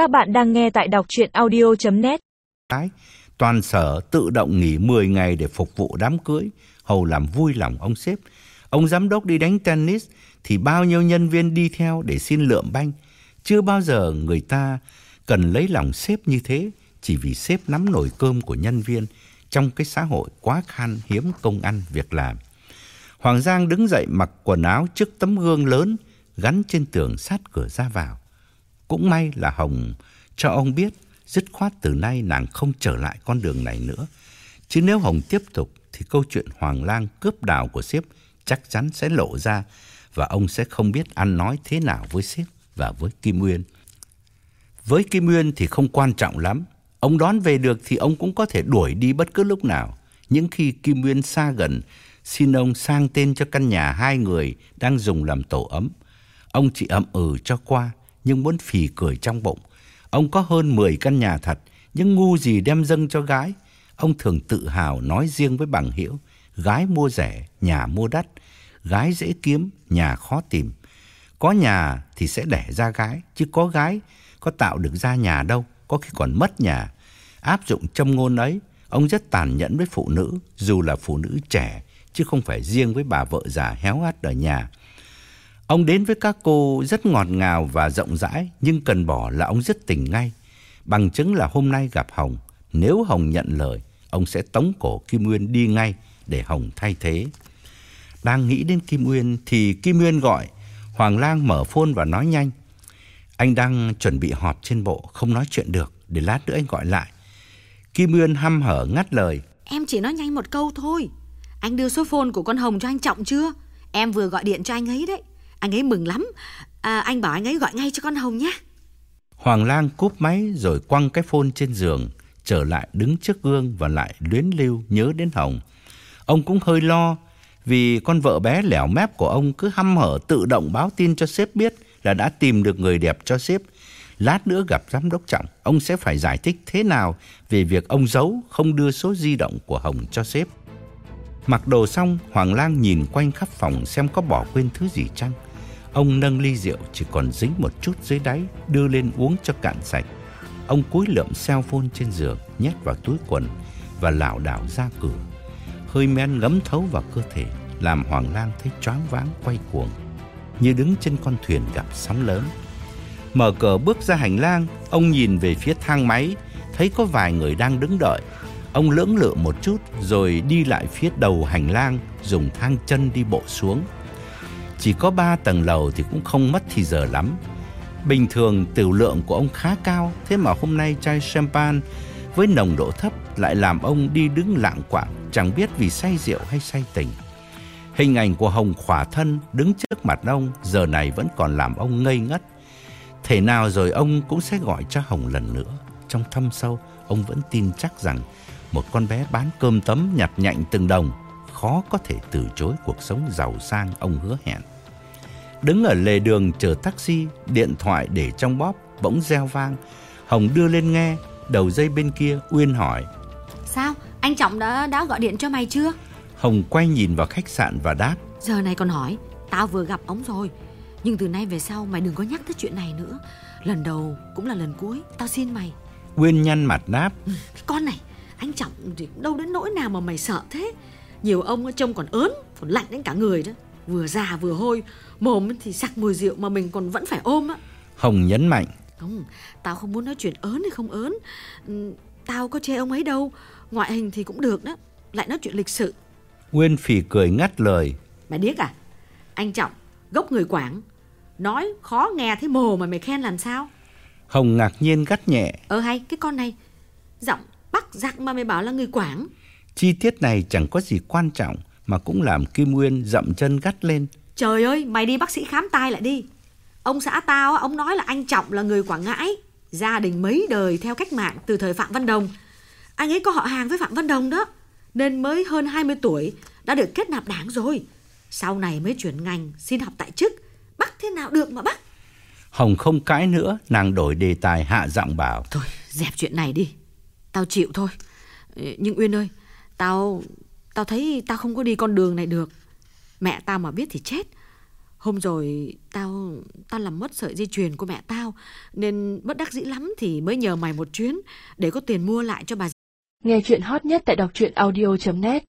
Các bạn đang nghe tại đọc chuyện audio.net toàn sở tự động nghỉ 10 ngày để phục vụ đám cưới, hầu làm vui lòng ông sếp. Ông giám đốc đi đánh tennis thì bao nhiêu nhân viên đi theo để xin lượm banh. Chưa bao giờ người ta cần lấy lòng sếp như thế chỉ vì sếp nắm nổi cơm của nhân viên trong cái xã hội quá khan hiếm công ăn việc làm. Hoàng Giang đứng dậy mặc quần áo trước tấm gương lớn gắn trên tường sát cửa ra vào. Cũng may là Hồng cho ông biết dứt khoát từ nay nàng không trở lại con đường này nữa. Chứ nếu Hồng tiếp tục thì câu chuyện Hoàng Lang cướp đào của sếp chắc chắn sẽ lộ ra và ông sẽ không biết ăn nói thế nào với sếp và với Kim Nguyên. Với Kim Nguyên thì không quan trọng lắm. Ông đón về được thì ông cũng có thể đuổi đi bất cứ lúc nào. Những khi Kim Nguyên xa gần, xin ông sang tên cho căn nhà hai người đang dùng làm tổ ấm. Ông chỉ ậm ừ cho qua, nhưng muốn phì cười trong bụng. Ông có hơn 10 căn nhà thật, nhưng ngu gì đem dâng cho gái. Ông thường tự hào nói riêng với bằng hữu gái mua rẻ, nhà mua đắt, gái dễ kiếm, nhà khó tìm. Có nhà thì sẽ đẻ ra gái, chứ có gái có tạo được ra nhà đâu, có khi còn mất nhà. Áp dụng châm ngôn ấy, ông rất tàn nhẫn với phụ nữ, dù là phụ nữ trẻ, chứ không phải riêng với bà vợ già héo hắt ở nhà. Ông đến với các cô rất ngọt ngào và rộng rãi, nhưng cần bỏ là ông rất tình ngay. Bằng chứng là hôm nay gặp Hồng, nếu Hồng nhận lời, ông sẽ tống cổ Kim Nguyên đi ngay để Hồng thay thế. Đang nghĩ đến Kim Nguyên thì Kim Nguyên gọi, Hoàng Lang mở phone và nói nhanh. Anh đang chuẩn bị họp trên bộ, không nói chuyện được, để lát nữa anh gọi lại. Kim Nguyên hăm hở ngắt lời. Em chỉ nói nhanh một câu thôi. Anh đưa số phone của con Hồng cho anh Trọng chưa? Em vừa gọi điện cho anh ấy đấy. Anh ấy mừng lắm. À, anh bảo anh ấy gọi ngay cho con Hồng nhé. Hoàng Lang cúp máy rồi quăng cái phone trên giường, trở lại đứng trước gương và lại luyến lưu nhớ đến Hồng. Ông cũng hơi lo vì con vợ bé lẻo mép của ông cứ hăm hở tự động báo tin cho sếp biết là đã tìm được người đẹp cho sếp. Lát nữa gặp giám đốc Trọng, ông sẽ phải giải thích thế nào về việc ông giấu không đưa số di động của Hồng cho sếp. Mặc đồ xong, Hoàng Lang nhìn quanh khắp phòng xem có bỏ quên thứ gì chăng. Ông nâng ly rượu chỉ còn dính một chút dưới đáy, đưa lên uống cho cạn sạch. Ông cúi lượm cell phone trên giường, nhét vào túi quần và lảo đảo ra cửa. Hơi men ngấm thấu vào cơ thể, làm Hoàng Lang thấy choáng váng quay cuồng, như đứng trên con thuyền gặp sóng lớn. Mở cửa bước ra hành lang, ông nhìn về phía thang máy, thấy có vài người đang đứng đợi. Ông lưỡng lự một chút rồi đi lại phía đầu hành lang, dùng thang chân đi bộ xuống. Chỉ có ba tầng lầu thì cũng không mất thì giờ lắm. Bình thường tiểu lượng của ông khá cao, thế mà hôm nay chai champagne với nồng độ thấp lại làm ông đi đứng lạng quạng, chẳng biết vì say rượu hay say tình. Hình ảnh của Hồng khỏa thân đứng trước mặt ông giờ này vẫn còn làm ông ngây ngất. Thể nào rồi ông cũng sẽ gọi cho Hồng lần nữa. Trong thâm sâu, ông vẫn tin chắc rằng một con bé bán cơm tấm nhặt nhạnh từng đồng khó có thể từ chối cuộc sống giàu sang ông hứa hẹn. Đứng ở lề đường chờ taxi, điện thoại để trong bóp bỗng reo vang. Hồng đưa lên nghe, đầu dây bên kia Uyên hỏi. Sao? Anh Trọng đã đã gọi điện cho mày chưa? Hồng quay nhìn vào khách sạn và đáp. Giờ này còn hỏi, tao vừa gặp ông rồi. Nhưng từ nay về sau mày đừng có nhắc tới chuyện này nữa. Lần đầu cũng là lần cuối, tao xin mày. Uyên nhăn mặt đáp. Ừ, cái con này, anh Trọng thì đâu đến nỗi nào mà mày sợ thế. Nhiều ông trông còn ớn, còn lạnh đến cả người đó. Vừa già vừa hôi, mồm thì sặc mùi rượu mà mình còn vẫn phải ôm á. Hồng nhấn mạnh. Không, tao không muốn nói chuyện ớn hay không ớn. Ừ, Tao có chê ông ấy đâu, ngoại hình thì cũng được đó. Lại nói chuyện lịch sự. Nguyên phỉ cười ngắt lời. Mày điếc à? Anh Trọng, gốc người Quảng. Nói khó nghe thế mồ mà mày khen làm sao? Hồng ngạc nhiên gắt nhẹ. Ờ hay, cái con này, giọng bắc giặc mà mày bảo là người Quảng. Chi tiết này chẳng có gì quan trọng mà cũng làm Kim Nguyên dậm chân gắt lên. Trời ơi, mày đi bác sĩ khám tai lại đi. Ông xã tao, ông nói là anh Trọng là người Quảng Ngãi. Gia đình mấy đời theo cách mạng từ thời Phạm Văn Đồng. Anh ấy có họ hàng với Phạm Văn Đồng đó. Nên mới hơn 20 tuổi đã được kết nạp đảng rồi. Sau này mới chuyển ngành xin học tại chức. Bắt thế nào được mà bắt. Hồng không cãi nữa, nàng đổi đề tài hạ giọng bảo. Thôi, dẹp chuyện này đi. Tao chịu thôi. Nhưng Uyên ơi, tao tao thấy tao không có đi con đường này được. Mẹ tao mà biết thì chết. Hôm rồi tao tao làm mất sợi dây chuyền của mẹ tao, nên bất đắc dĩ lắm thì mới nhờ mày một chuyến để có tiền mua lại cho bà. Nghe chuyện hot nhất tại đọc truyện audio.net